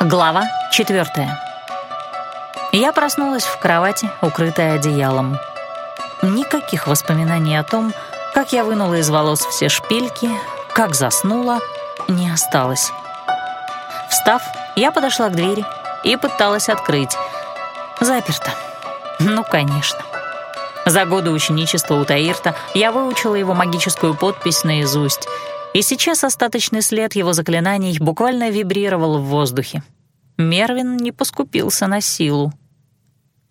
Глава четвертая. Я проснулась в кровати, укрытая одеялом. Никаких воспоминаний о том, как я вынула из волос все шпильки, как заснула, не осталось. Встав, я подошла к двери и пыталась открыть. Заперто. Ну, конечно. За годы ученичества у Таирта я выучила его магическую подпись наизусть — и сейчас остаточный след его заклинаний буквально вибрировал в воздухе. Мервин не поскупился на силу.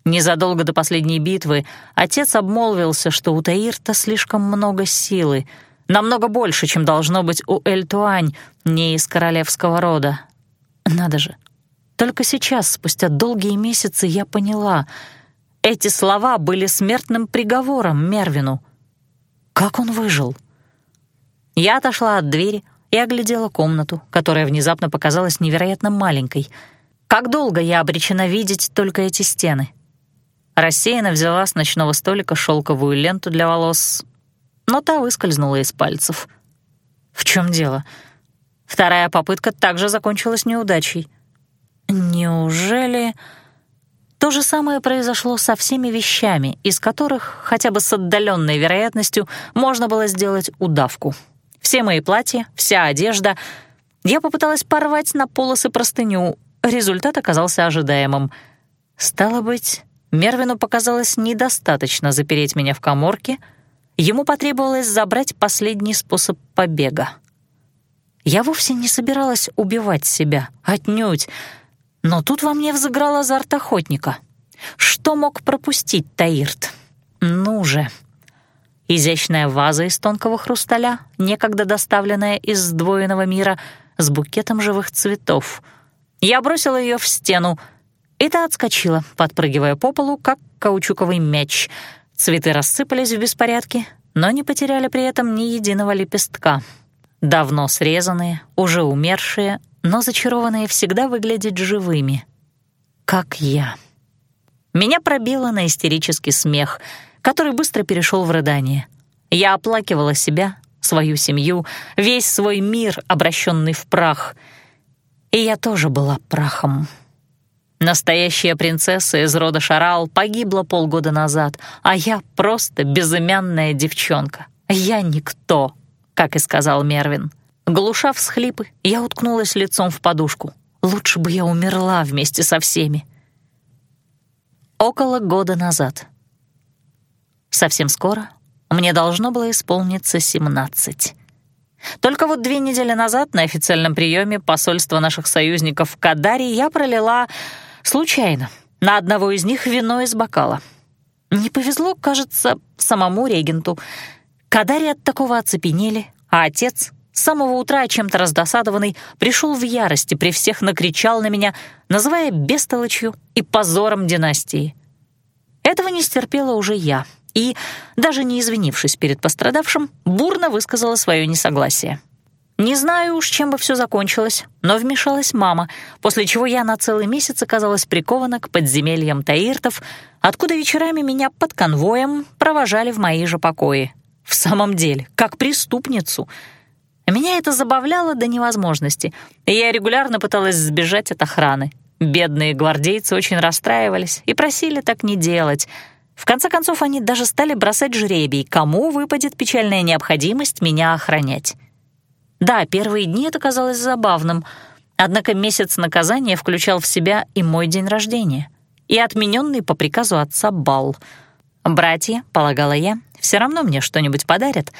Незадолго до последней битвы отец обмолвился, что у Таирта слишком много силы, намного больше, чем должно быть у Эльтуань, не из королевского рода. Надо же. Только сейчас, спустя долгие месяцы, я поняла. Эти слова были смертным приговором Мервину. Как он выжил? — я отошла от двери и оглядела комнату, которая внезапно показалась невероятно маленькой. Как долго я обречена видеть только эти стены? Рассеянно взяла с ночного столика шелковую ленту для волос, но та выскользнула из пальцев. В чем дело? Вторая попытка также закончилась неудачей. Неужели... То же самое произошло со всеми вещами, из которых, хотя бы с отдаленной вероятностью, можно было сделать удавку — все мои платья, вся одежда. Я попыталась порвать на полосы простыню. Результат оказался ожидаемым. Стало быть, Мервину показалось недостаточно запереть меня в коморке. Ему потребовалось забрать последний способ побега. Я вовсе не собиралась убивать себя, отнюдь. Но тут во мне взыграл азарт охотника. Что мог пропустить Таирт? Ну же, изящная ваза из тонкого хрусталя, некогда доставленная из сдвоенного мира, с букетом живых цветов. Я бросила ее в стену, и та отскочила, подпрыгивая по полу, как каучуковый мяч. Цветы рассыпались в беспорядке, но не потеряли при этом ни единого лепестка. Давно срезанные, уже умершие, но зачарованные всегда выглядеть живыми. Как я. Меня пробило на истерический смех — который быстро перешел в рыдание. Я оплакивала себя, свою семью, весь свой мир, обращенный в прах. И я тоже была прахом. Настоящая принцесса из рода Шарал погибла полгода назад, а я просто безымянная девчонка. Я никто, как и сказал Мервин. Глуша всхлипы, я уткнулась лицом в подушку. Лучше бы я умерла вместе со всеми. Около года назад. Совсем скоро мне должно было исполниться 17. Только вот две недели назад на официальном приеме посольства наших союзников в Кадаре я пролила случайно на одного из них вино из бокала. Не повезло, кажется, самому регенту. Кадари от такого оцепенели, а отец, с самого утра чем-то раздосадованный, пришел в ярости, при всех накричал на меня, называя бестолочью и позором династии. Этого не стерпела уже я — и, даже не извинившись перед пострадавшим, бурно высказала свое несогласие. Не знаю уж, чем бы все закончилось, но вмешалась мама, после чего я на целый месяц оказалась прикована к подземельям таиртов, откуда вечерами меня под конвоем провожали в мои же покои. В самом деле, как преступницу. Меня это забавляло до невозможности, и я регулярно пыталась сбежать от охраны. Бедные гвардейцы очень расстраивались и просили так не делать — в конце концов, они даже стали бросать жребий, кому выпадет печальная необходимость меня охранять. Да, первые дни это казалось забавным, однако месяц наказания включал в себя и мой день рождения, и отмененный по приказу отца бал. Братья, полагала я, все равно мне что-нибудь подарят,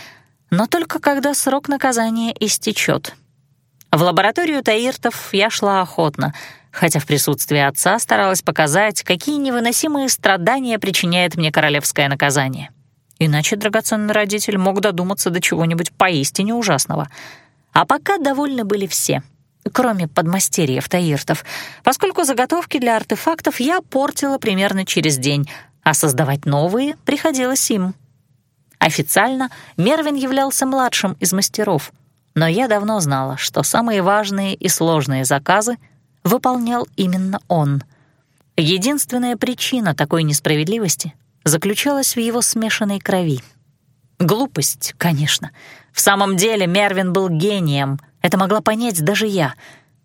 но только когда срок наказания истечет. В лабораторию Таиртов я шла охотно — хотя в присутствии отца старалась показать, какие невыносимые страдания причиняет мне королевское наказание. Иначе драгоценный родитель мог додуматься до чего-нибудь поистине ужасного. А пока довольны были все, кроме подмастерьев Таиртов, поскольку заготовки для артефактов я портила примерно через день, а создавать новые приходилось им. Официально Мервин являлся младшим из мастеров, но я давно знала, что самые важные и сложные заказы — выполнял именно он. Единственная причина такой несправедливости заключалась в его смешанной крови. Глупость, конечно. В самом деле Мервин был гением, это могла понять даже я.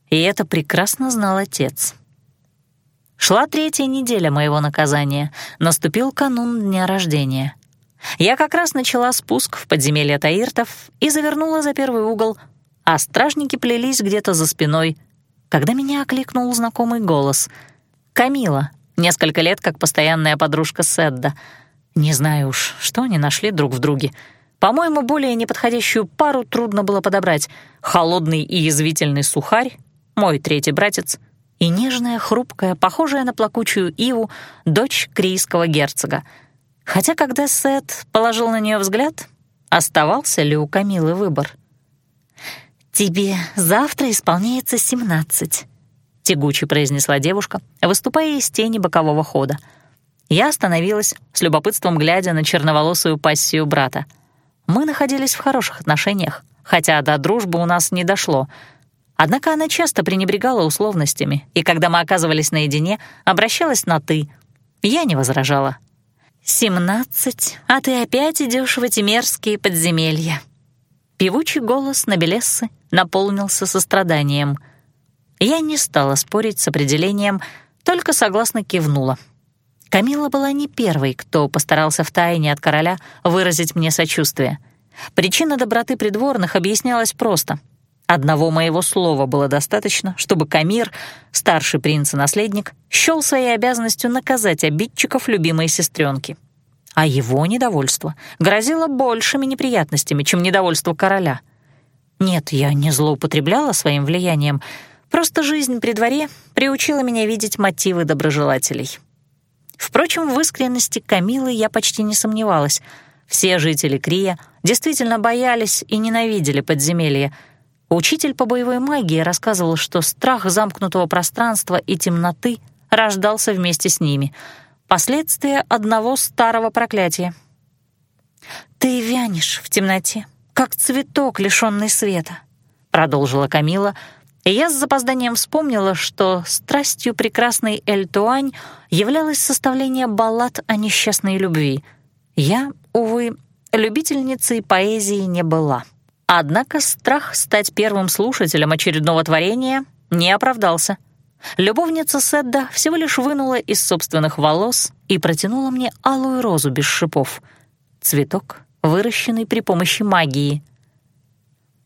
и это прекрасно знал отец. Шла третья неделя моего наказания, наступил канун дня рождения. Я как раз начала спуск в подземелье Таиртов и завернула за первый угол, а стражники плелись где-то за спиной, когда меня окликнул знакомый голос. «Камила, несколько лет как постоянная подружка Седда. Не знаю уж, что они нашли друг в друге. По-моему, более неподходящую пару трудно было подобрать. Холодный и язвительный сухарь, мой третий братец — и нежная, хрупкая, похожая на плакучую иву, дочь крийского герцога. Хотя когда Сет положил на нее взгляд, оставался ли у Камилы выбор? «Тебе завтра исполняется семнадцать», — тягуче произнесла девушка, выступая из тени бокового хода. Я остановилась, с любопытством глядя на черноволосую пассию брата. Мы находились в хороших отношениях, хотя до дружбы у нас не дошло — Однако она часто пренебрегала условностями, и когда мы оказывались наедине, обращалась на «ты». Я не возражала. «Семнадцать, а ты опять идешь в эти мерзкие подземелья». Певучий голос Набелессы наполнился состраданием. Я не стала спорить с определением, только согласно кивнула. Камила была не первой, кто постарался втайне от короля выразить мне сочувствие. Причина доброты придворных объяснялась просто — Одного моего слова было достаточно, чтобы Камир, старший принц и наследник, счел своей обязанностью наказать обидчиков любимой сестренки. А его недовольство грозило большими неприятностями, чем недовольство короля. Нет, я не злоупотребляла своим влиянием, просто жизнь при дворе приучила меня видеть мотивы доброжелателей. Впрочем, в искренности Камилы я почти не сомневалась. Все жители Крия действительно боялись и ненавидели подземелья — Учитель по боевой магии рассказывал, что страх замкнутого пространства и темноты рождался вместе с ними. Последствия одного старого проклятия. «Ты вянешь в темноте, как цветок, лишённый света», — продолжила Камила, и я с запозданием вспомнила, что страстью прекрасной Эль-Туань являлось составление баллад о несчастной любви. Я, увы, любительницей поэзии не была. Однако страх стать первым слушателем очередного творения не оправдался. Любовница Седда всего лишь вынула из собственных волос и протянула мне алую розу без шипов. Цветок, выращенный при помощи магии.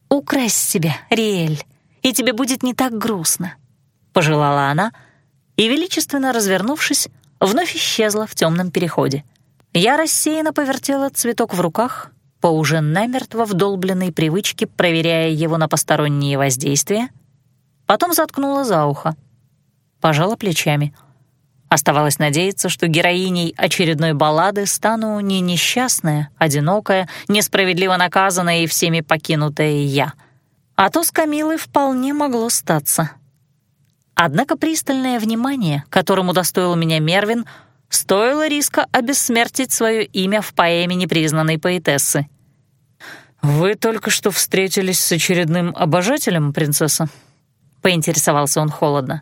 «Укрась себя, Риэль, и тебе будет не так грустно», — пожелала она, и, величественно развернувшись, вновь исчезла в темном переходе. Я рассеянно повертела цветок в руках по уже намертво вдолбленной привычке, проверяя его на посторонние воздействия, потом заткнула за ухо, пожала плечами. Оставалось надеяться, что героиней очередной баллады стану не несчастная, одинокая, несправедливо наказанная и всеми покинутая я. А то с Камилой вполне могло статься. Однако пристальное внимание, которому удостоил меня Мервин, стоило риска обессмертить свое имя в поэме непризнанной поэтессы. «Вы только что встретились с очередным обожателем, принцесса?» — поинтересовался он холодно.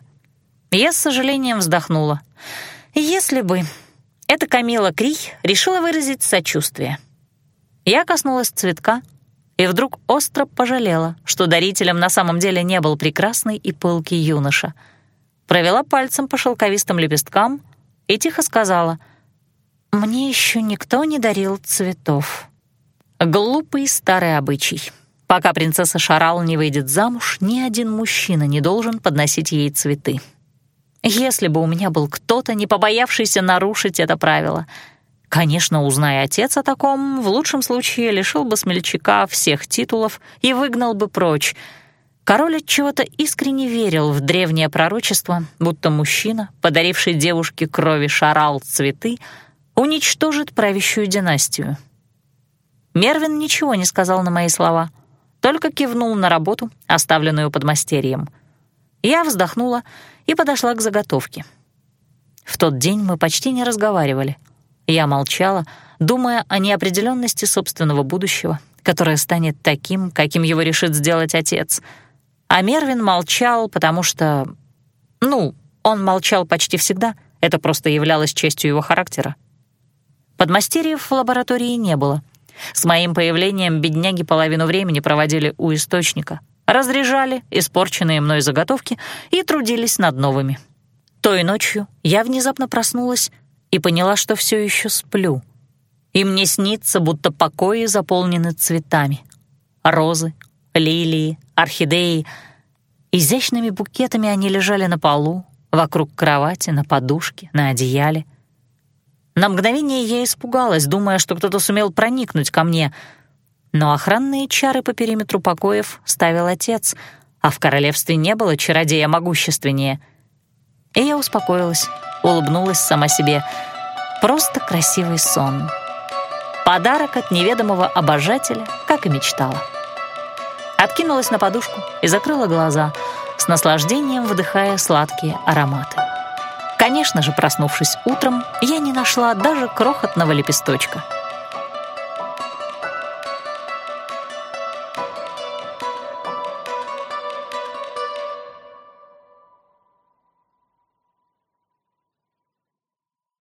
Я с сожалением вздохнула. «Если бы...» Эта Камила Крий решила выразить сочувствие. Я коснулась цветка и вдруг остро пожалела, что дарителем на самом деле не был прекрасный и пылкий юноша. Провела пальцем по шелковистым лепесткам и тихо сказала, «Мне еще никто не дарил цветов». Глупый старый обычай. Пока принцесса Шарал не выйдет замуж, ни один мужчина не должен подносить ей цветы. Если бы у меня был кто-то, не побоявшийся нарушить это правило. Конечно, узная отец о таком, в лучшем случае лишил бы смельчака всех титулов и выгнал бы прочь. Король от чего-то искренне верил в древнее пророчество, будто мужчина, подаривший девушке крови Шарал цветы, уничтожит правящую династию. Мервин ничего не сказал на мои слова, только кивнул на работу, оставленную подмастерьем. Я вздохнула и подошла к заготовке. В тот день мы почти не разговаривали. Я молчала, думая о неопределенности собственного будущего, которое станет таким, каким его решит сделать отец. А Мервин молчал, потому что... Ну, он молчал почти всегда, это просто являлось частью его характера. Подмастерьев в лаборатории не было — с моим появлением бедняги половину времени проводили у источника, разряжали испорченные мной заготовки и трудились над новыми. Той ночью я внезапно проснулась и поняла, что все еще сплю. И мне снится, будто покои заполнены цветами. Розы, лилии, орхидеи. Изящными букетами они лежали на полу, вокруг кровати, на подушке, на одеяле. На мгновение я испугалась, думая, что кто-то сумел проникнуть ко мне — но охранные чары по периметру покоев ставил отец, а в королевстве не было чародея могущественнее. И я успокоилась, улыбнулась сама себе. Просто красивый сон. Подарок от неведомого обожателя, как и мечтала. Откинулась на подушку и закрыла глаза, с наслаждением вдыхая сладкие ароматы. Конечно же, проснувшись утром, я не нашла даже крохотного лепесточка —